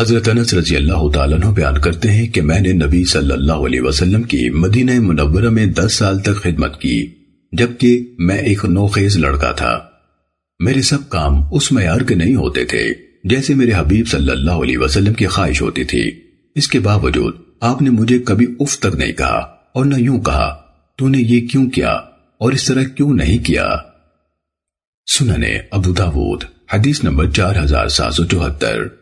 حضرت انس رضی اللہ تعالیٰ عنہ بیان کرتے ہیں کہ میں نے نبی صلی اللہ علیہ وسلم کی مدینہ منورہ میں دس سال تک خدمت کی، جبکہ میں ایک نوخیز لڑکا تھا۔ میرے سب کام اس معیار کے نہیں ہوتے تھے جیسے میرے حبیب صلی اللہ علیہ وسلم کی خواہش ہوتی تھی۔ اس کے باوجود آپ نے مجھے کبھی اف تک نہیں کہا اور نہ یوں کہا، تو نے یہ کیوں کیا اور اس طرح کیوں نہیں کیا؟ سننے ابو داود، حدیث نمبر چار ہزار سات سو چوہتر۔